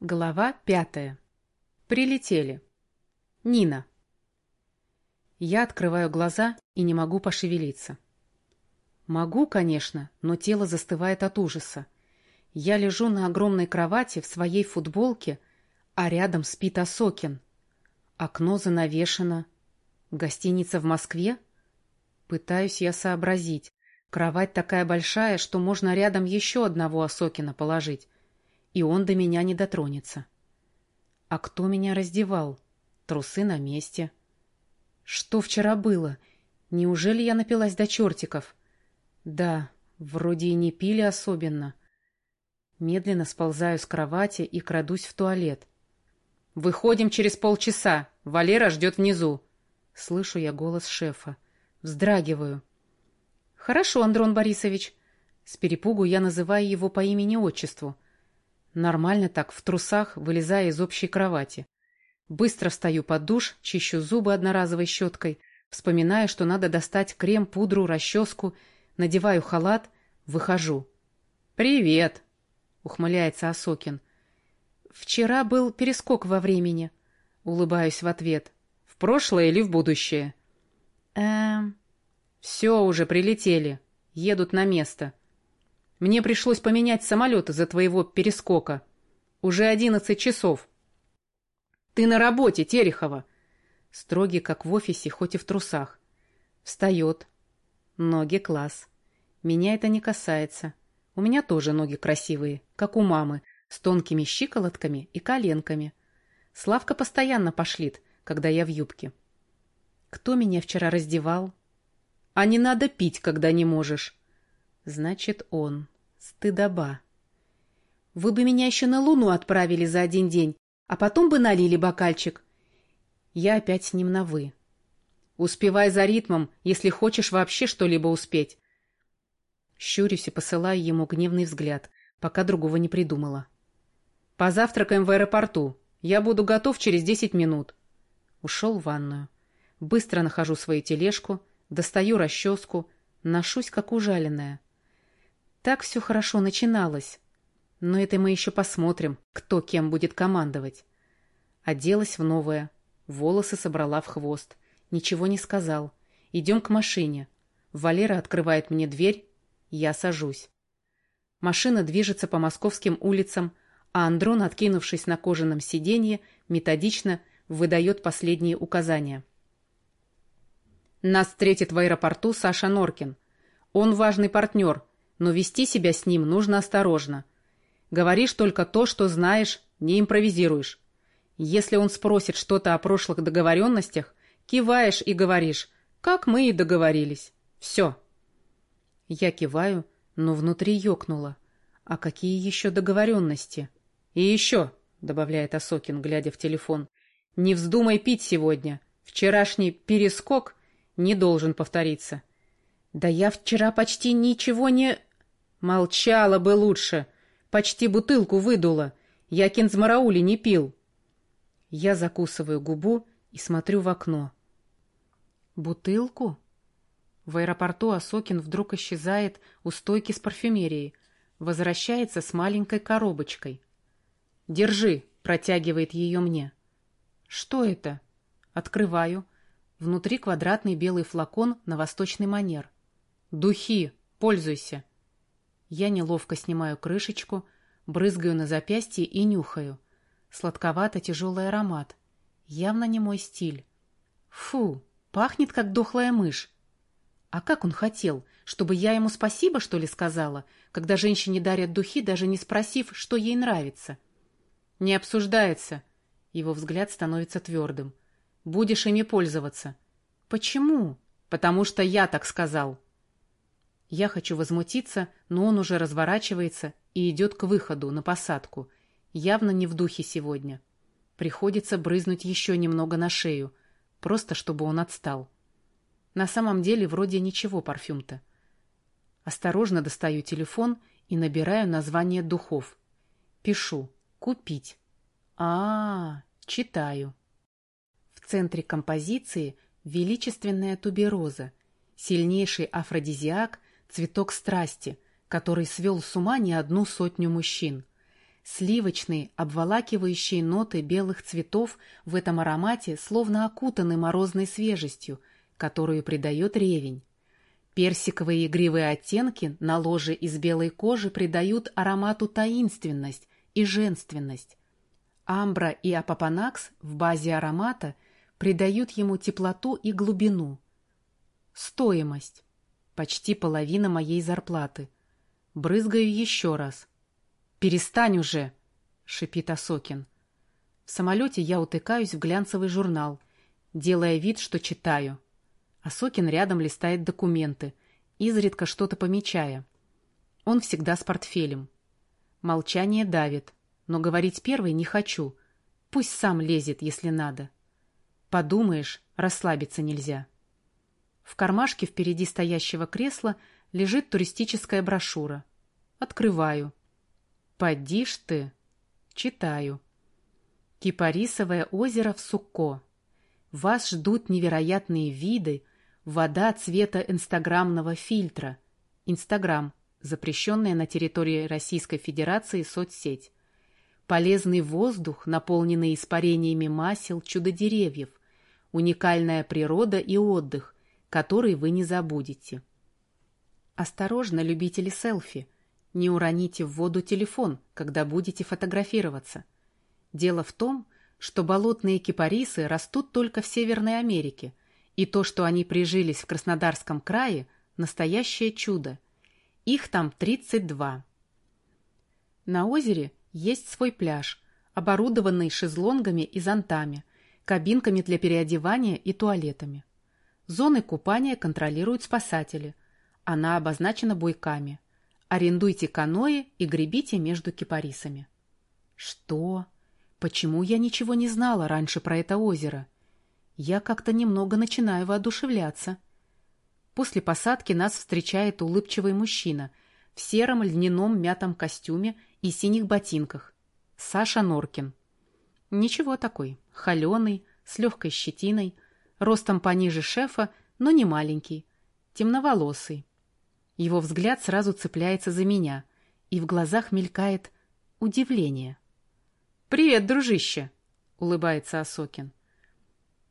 Глава пятая. Прилетели. Нина. Я открываю глаза и не могу пошевелиться. Могу, конечно, но тело застывает от ужаса. Я лежу на огромной кровати в своей футболке, а рядом спит Осокин. Окно занавешено. Гостиница в Москве? Пытаюсь я сообразить. Кровать такая большая, что можно рядом еще одного Осокина положить и он до меня не дотронется. А кто меня раздевал? Трусы на месте. Что вчера было? Неужели я напилась до чертиков? Да, вроде и не пили особенно. Медленно сползаю с кровати и крадусь в туалет. «Выходим через полчаса. Валера ждет внизу». Слышу я голос шефа. Вздрагиваю. «Хорошо, Андрон Борисович». С перепугу я называю его по имени-отчеству — Нормально так, в трусах, вылезая из общей кровати. Быстро встаю под душ, чищу зубы одноразовой щеткой, вспоминаю, что надо достать крем, пудру, расческу, надеваю халат, выхожу. «Привет!» — ухмыляется Осокин. «Вчера был перескок во времени», — улыбаюсь в ответ. «В прошлое или в будущее?» «Эм...» «Все, уже прилетели. Едут на место. Мне пришлось поменять самолет из-за твоего перескока. Уже одиннадцать часов. Ты на работе, Терехова. Строгий, как в офисе, хоть и в трусах. Встает. Ноги класс. Меня это не касается. У меня тоже ноги красивые, как у мамы, с тонкими щиколотками и коленками. Славка постоянно пошлит, когда я в юбке. Кто меня вчера раздевал? А не надо пить, когда не можешь. Значит, он. Стыдоба. Вы бы меня еще на Луну отправили за один день, а потом бы налили бокальчик. Я опять с ним на «вы». Успевай за ритмом, если хочешь вообще что-либо успеть. Щурюсь и посылаю ему гневный взгляд, пока другого не придумала. Позавтракаем в аэропорту. Я буду готов через десять минут. Ушел в ванную. Быстро нахожу свою тележку, достаю расческу, ношусь как ужаленная. Так все хорошо начиналось. Но это мы еще посмотрим, кто кем будет командовать. Оделась в новое. Волосы собрала в хвост. Ничего не сказал. Идем к машине. Валера открывает мне дверь. Я сажусь. Машина движется по московским улицам, а Андрон, откинувшись на кожаном сиденье, методично выдает последние указания. Нас встретит в аэропорту Саша Норкин. Он важный партнер, но вести себя с ним нужно осторожно. Говоришь только то, что знаешь, не импровизируешь. Если он спросит что-то о прошлых договоренностях, киваешь и говоришь, как мы и договорились. Все. Я киваю, но внутри ёкнуло. А какие еще договоренности? И еще, добавляет Осокин, глядя в телефон, не вздумай пить сегодня. Вчерашний перескок не должен повториться. Да я вчера почти ничего не... Молчала бы лучше. Почти бутылку выдула. Я кинзмараули не пил. Я закусываю губу и смотрю в окно. Бутылку? В аэропорту Осокин вдруг исчезает у стойки с парфюмерией. Возвращается с маленькой коробочкой. «Держи», — протягивает ее мне. «Что это?» Открываю. Внутри квадратный белый флакон на восточный манер. «Духи! Пользуйся!» Я неловко снимаю крышечку, брызгаю на запястье и нюхаю. Сладковато-тяжелый аромат. Явно не мой стиль. Фу, пахнет, как дохлая мышь. А как он хотел? Чтобы я ему спасибо, что ли, сказала, когда женщине дарят духи, даже не спросив, что ей нравится? Не обсуждается. Его взгляд становится твердым. Будешь ими пользоваться. Почему? Потому что я так сказал. Я хочу возмутиться, но он уже разворачивается и идет к выходу, на посадку. Явно не в духе сегодня. Приходится брызнуть еще немного на шею, просто чтобы он отстал. На самом деле вроде ничего парфюм-то. Осторожно достаю телефон и набираю название духов. Пишу «Купить». А, -а, -а читаю. В центре композиции величественная тубероза, сильнейший афродизиак – цветок страсти, который свел с ума не одну сотню мужчин. Сливочные, обволакивающие ноты белых цветов в этом аромате словно окутаны морозной свежестью, которую придает ревень. Персиковые игривые оттенки на ложе из белой кожи придают аромату таинственность и женственность. Амбра и апопанакс в базе аромата придают ему теплоту и глубину. Стоимость. Почти половина моей зарплаты. Брызгаю еще раз. «Перестань уже!» — шипит Осокин. В самолете я утыкаюсь в глянцевый журнал, делая вид, что читаю. Осокин рядом листает документы, изредка что-то помечая. Он всегда с портфелем. Молчание давит, но говорить первой не хочу. Пусть сам лезет, если надо. Подумаешь, расслабиться нельзя. В кармашке впереди стоящего кресла лежит туристическая брошюра. Открываю. Поди ж ты. Читаю. Кипарисовое озеро в Сукко. Вас ждут невероятные виды, вода цвета инстаграмного фильтра. Инстаграм – запрещенная на территории Российской Федерации соцсеть. Полезный воздух, наполненный испарениями масел чудо-деревьев. Уникальная природа и отдых, который вы не забудете. Осторожно, любители селфи. Не уроните в воду телефон, когда будете фотографироваться. Дело в том, что болотные кипарисы растут только в Северной Америке, и то, что они прижились в Краснодарском крае, настоящее чудо. Их там 32. На озере есть свой пляж, оборудованный шезлонгами и зонтами, кабинками для переодевания и туалетами. Зоны купания контролируют спасатели. Она обозначена буйками. Арендуйте каноэ и гребите между кипарисами. Что? Почему я ничего не знала раньше про это озеро? Я как-то немного начинаю воодушевляться. После посадки нас встречает улыбчивый мужчина в сером льняном мятом костюме и синих ботинках. Саша Норкин. Ничего такой, холеный, с легкой щетиной – ростом пониже шефа, но не маленький, темноволосый. Его взгляд сразу цепляется за меня, и в глазах мелькает удивление. «Привет, дружище!» — улыбается Осокин.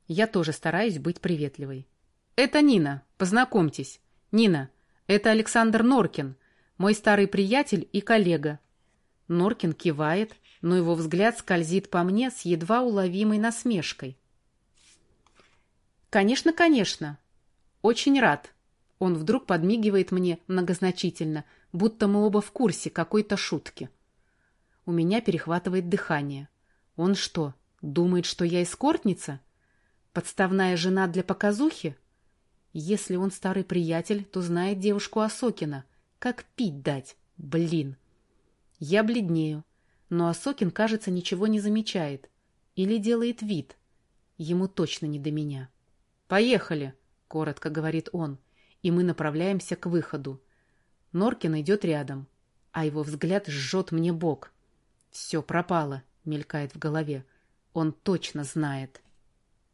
Я тоже стараюсь быть приветливой. «Это Нина, познакомьтесь. Нина, это Александр Норкин, мой старый приятель и коллега». Норкин кивает, но его взгляд скользит по мне с едва уловимой насмешкой. «Конечно, конечно. Очень рад». Он вдруг подмигивает мне многозначительно, будто мы оба в курсе какой-то шутки. У меня перехватывает дыхание. Он что, думает, что я эскортница? Подставная жена для показухи? Если он старый приятель, то знает девушку Осокина. Как пить дать? Блин. Я бледнею, но Осокин, кажется, ничего не замечает. Или делает вид. Ему точно не до меня. «Поехали!» — коротко говорит он, и мы направляемся к выходу. Норкин идет рядом, а его взгляд жжет мне бок. «Все пропало», — мелькает в голове. «Он точно знает».